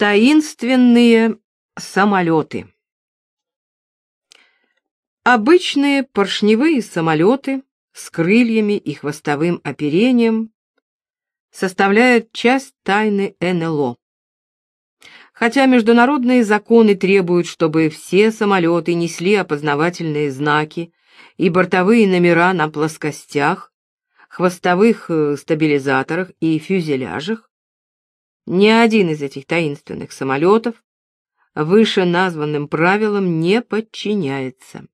Таинственные самолеты. Обычные поршневые самолеты с крыльями и хвостовым оперением составляют часть тайны НЛО. Хотя международные законы требуют, чтобы все самолеты несли опознавательные знаки и бортовые номера на плоскостях, хвостовых э, стабилизаторах и фюзеляжах, ни один из этих таинственных самолетов выше названным правилам не подчиняется.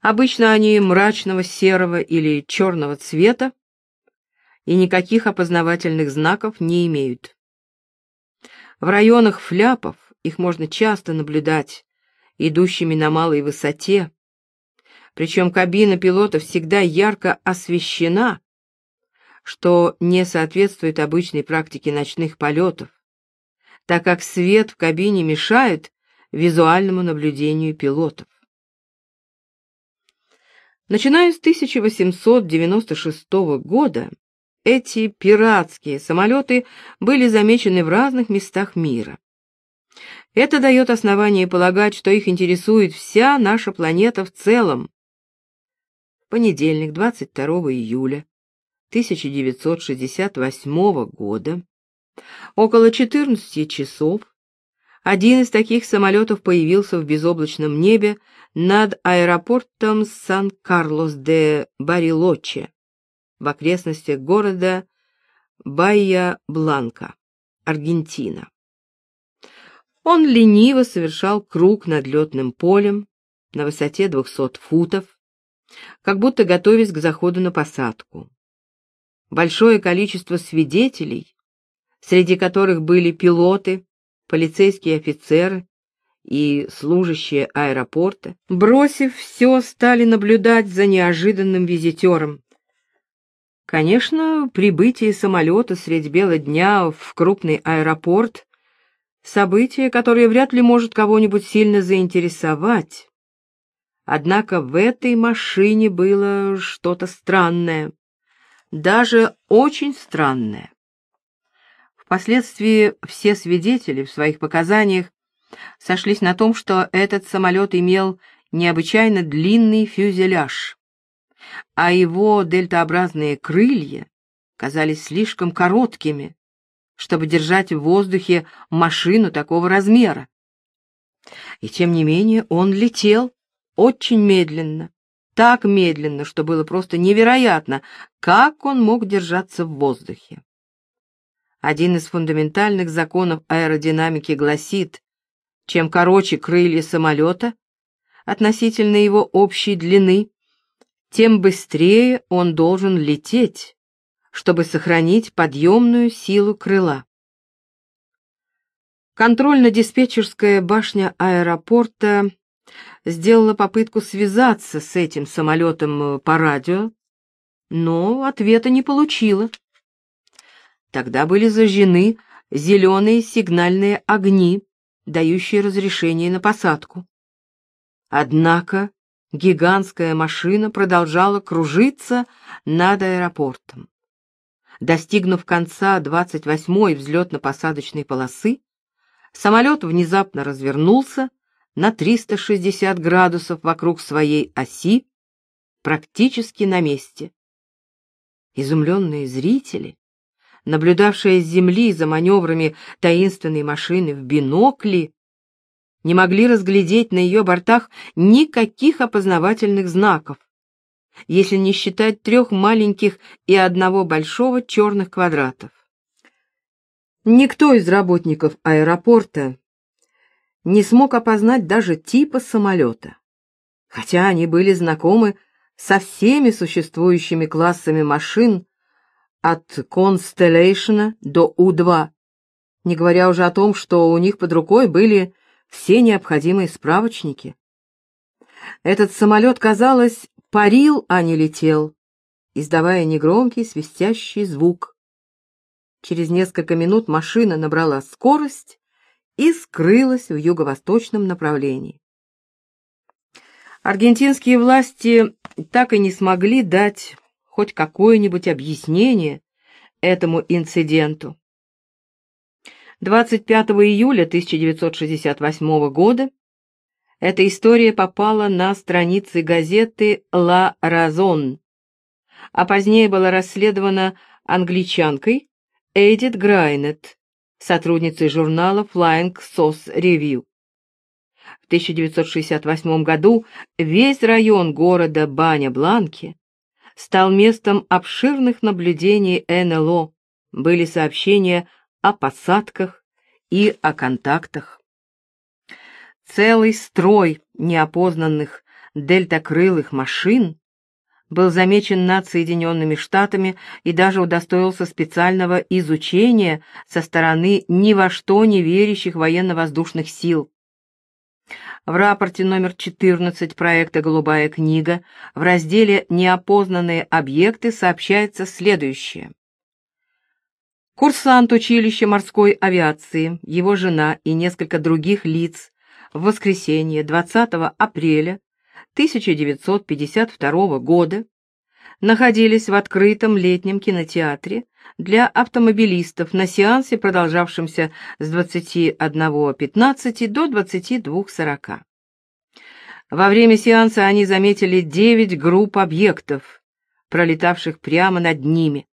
Обычно они мрачного серого или черного цвета и никаких опознавательных знаков не имеют. В районах фляпов их можно часто наблюдать, идущими на малой высоте, причем кабина пилота всегда ярко освещена что не соответствует обычной практике ночных полетов, так как свет в кабине мешает визуальному наблюдению пилотов. Начиная с 1896 года эти пиратские самолеты были замечены в разных местах мира. Это дает основание полагать, что их интересует вся наша планета в целом. В понедельник, 22 июля, 1968 года, около 14 часов, один из таких самолетов появился в безоблачном небе над аэропортом Сан-Карлос-де-Барилоче в окрестностях города Байя-Бланка, Аргентина. Он лениво совершал круг над летным полем на высоте 200 футов, как будто готовясь к заходу на посадку большое количество свидетелей, среди которых были пилоты, полицейские офицеры и служащие аэропорта, бросив все, стали наблюдать за неожиданным визитером. Конечно, прибытие самолета средь бела дня в крупный аэропорт — событие, которое вряд ли может кого-нибудь сильно заинтересовать. Однако в этой машине было что-то странное даже очень странное. Впоследствии все свидетели в своих показаниях сошлись на том, что этот самолет имел необычайно длинный фюзеляж, а его дельтообразные крылья казались слишком короткими, чтобы держать в воздухе машину такого размера. И тем не менее он летел очень медленно, так медленно, что было просто невероятно, как он мог держаться в воздухе. Один из фундаментальных законов аэродинамики гласит, чем короче крылья самолета относительно его общей длины, тем быстрее он должен лететь, чтобы сохранить подъемную силу крыла. Контрольно-диспетчерская башня аэропорта сделала попытку связаться с этим самолетом э, по радио, но ответа не получила. Тогда были зажжены зеленые сигнальные огни, дающие разрешение на посадку. Однако гигантская машина продолжала кружиться над аэропортом. Достигнув конца 28-й взлетно-посадочной полосы, самолет внезапно развернулся на 360 градусов вокруг своей оси, практически на месте. Изумленные зрители, наблюдавшие с земли за маневрами таинственной машины в бинокли, не могли разглядеть на ее бортах никаких опознавательных знаков, если не считать трех маленьких и одного большого черных квадратов. Никто из работников аэропорта не смог опознать даже типа самолета, хотя они были знакомы со всеми существующими классами машин от Constellation до У-2, не говоря уже о том, что у них под рукой были все необходимые справочники. Этот самолет, казалось, парил, а не летел, издавая негромкий свистящий звук. Через несколько минут машина набрала скорость и скрылась в юго-восточном направлении. Аргентинские власти так и не смогли дать хоть какое-нибудь объяснение этому инциденту. 25 июля 1968 года эта история попала на страницы газеты «Ла Разон», а позднее была расследована англичанкой Эдит Грайнет, сотрудницей журнала Flying Sauce Review. В 1968 году весь район города Баня-Бланки стал местом обширных наблюдений НЛО, были сообщения о посадках и о контактах. Целый строй неопознанных дельтакрылых машин был замечен над Соединенными Штатами и даже удостоился специального изучения со стороны ни во что не верящих военно-воздушных сил. В рапорте номер 14 проекта «Голубая книга» в разделе «Неопознанные объекты» сообщается следующее. Курсант училища морской авиации, его жена и несколько других лиц в воскресенье 20 апреля 1952 года находились в открытом летнем кинотеатре для автомобилистов на сеансе, продолжавшемся с 21.15 до 22.40. Во время сеанса они заметили девять групп объектов, пролетавших прямо над ними.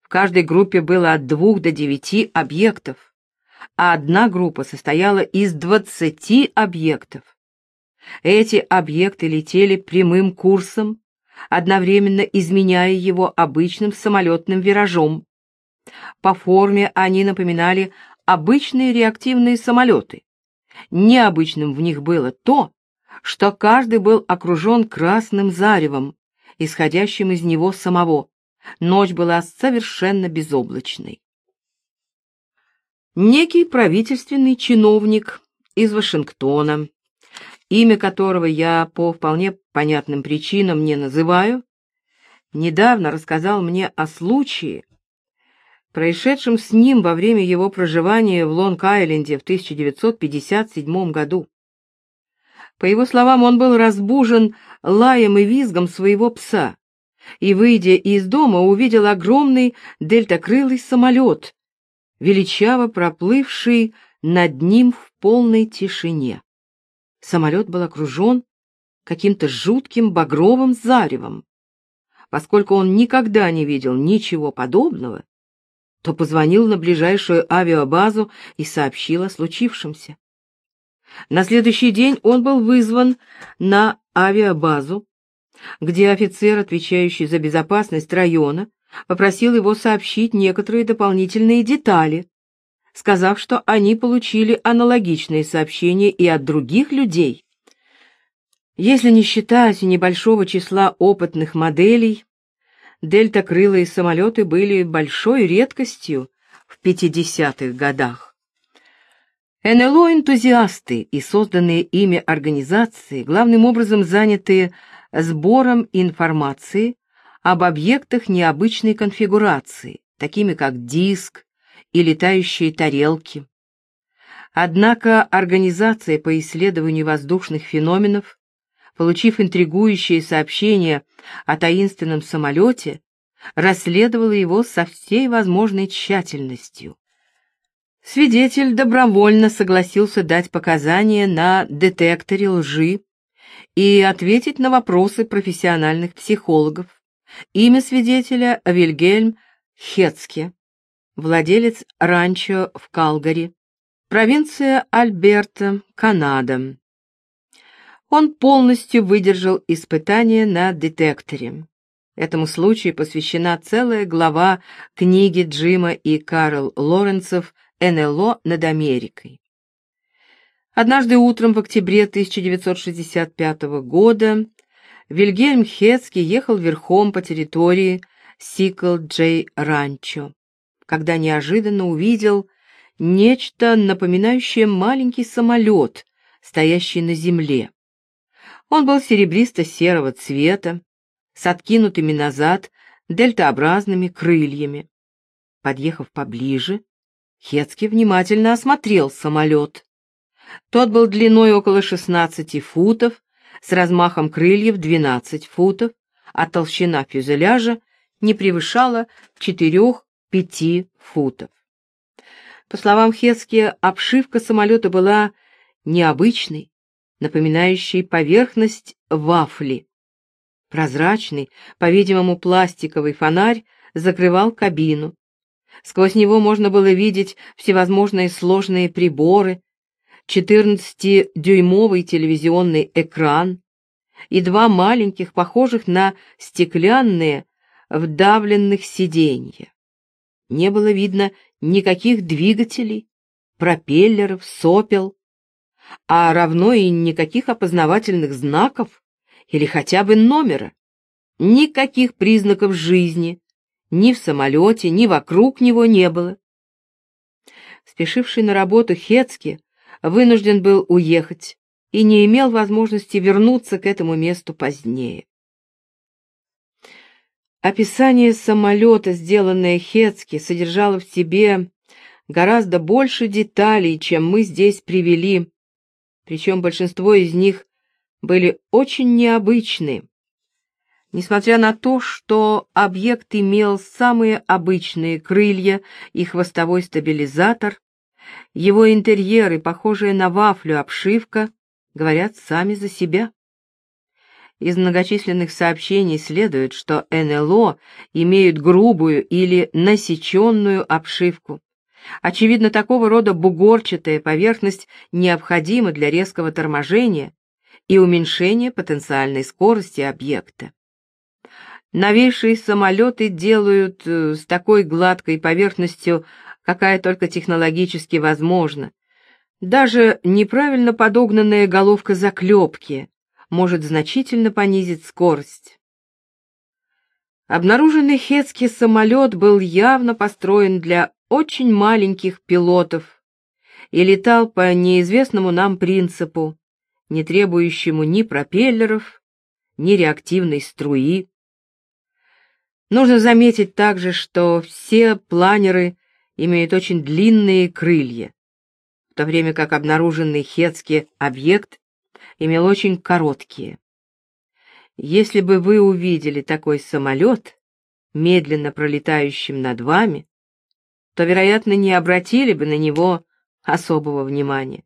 В каждой группе было от двух до девяти объектов, а одна группа состояла из двадцати объектов. Эти объекты летели прямым курсом, одновременно изменяя его обычным самолетным виражом. По форме они напоминали обычные реактивные самолеты. Необычным в них было то, что каждый был окружен красным заревом, исходящим из него самого. Ночь была совершенно безоблачной. Некий правительственный чиновник из Вашингтона, имя которого я по вполне понятным причинам не называю, недавно рассказал мне о случае, происшедшем с ним во время его проживания в Лонг-Айленде в 1957 году. По его словам, он был разбужен лаем и визгом своего пса, и, выйдя из дома, увидел огромный дельтакрылый самолет, величаво проплывший над ним в полной тишине. Самолет был окружен каким-то жутким багровым заревом. Поскольку он никогда не видел ничего подобного, то позвонил на ближайшую авиабазу и сообщил о случившемся. На следующий день он был вызван на авиабазу где офицер, отвечающий за безопасность района, попросил его сообщить некоторые дополнительные детали, сказав, что они получили аналогичные сообщения и от других людей. Если не считать небольшого числа опытных моделей, дельтакрылые самолеты были большой редкостью в 50-х годах. НЛО-энтузиасты и созданные ими организации, главным образом занятые сбором информации об объектах необычной конфигурации, такими как диск и летающие тарелки. Однако Организация по исследованию воздушных феноменов, получив интригующее сообщение о таинственном самолете, расследовала его со всей возможной тщательностью. Свидетель добровольно согласился дать показания на детекторе лжи и ответить на вопросы профессиональных психологов. Имя свидетеля Вильгельм Хецке, владелец ранчо в Калгари, провинция Альберта, Канада. Он полностью выдержал испытание на детекторе. Этому случаю посвящена целая глава книги Джима и Карл Лоренцев «НЛО над Америкой». Однажды утром в октябре 1965 года Вильгельм Хецкий ехал верхом по территории Сикл Джей Ранчо, когда неожиданно увидел нечто напоминающее маленький самолет, стоящий на земле. Он был серебристо-серого цвета, с откинутыми назад дельтообразными крыльями. Подъехав поближе, Хецкий внимательно осмотрел самолет. Тот был длиной около 16 футов, с размахом крыльев 12 футов, а толщина фюзеляжа не превышала 4-5 футов. По словам Хецки, обшивка самолета была необычной, напоминающей поверхность вафли. Прозрачный, по-видимому, пластиковый фонарь закрывал кабину. Сквозь него можно было видеть всевозможные сложные приборы, 14-дюймовый телевизионный экран и два маленьких, похожих на стеклянные, вдавленных сиденья. Не было видно никаких двигателей, пропеллеров, сопел, а равно и никаких опознавательных знаков или хотя бы номера. Никаких признаков жизни ни в самолете, ни вокруг него не было. Спешивший на работу Хецки вынужден был уехать и не имел возможности вернуться к этому месту позднее. Описание самолета, сделанное Хецки, содержало в себе гораздо больше деталей, чем мы здесь привели, причем большинство из них были очень необычны. Несмотря на то, что объект имел самые обычные крылья и хвостовой стабилизатор, его интерьеры, похожие на вафлю обшивка, говорят сами за себя. Из многочисленных сообщений следует, что НЛО имеют грубую или насеченную обшивку. Очевидно, такого рода бугорчатая поверхность необходима для резкого торможения и уменьшения потенциальной скорости объекта. Новейшие самолеты делают э, с такой гладкой поверхностью, какая только технологически возможна. Даже неправильно подогнанная головка заклепки может значительно понизить скорость. Обнаруженный хетский самолет был явно построен для очень маленьких пилотов и летал по неизвестному нам принципу, не требующему ни пропеллеров, ни реактивной струи. Нужно заметить также, что все планеры имеют очень длинные крылья, в то время как обнаруженный Хетский объект имел очень короткие. Если бы вы увидели такой самолет, медленно пролетающим над вами, то, вероятно, не обратили бы на него особого внимания.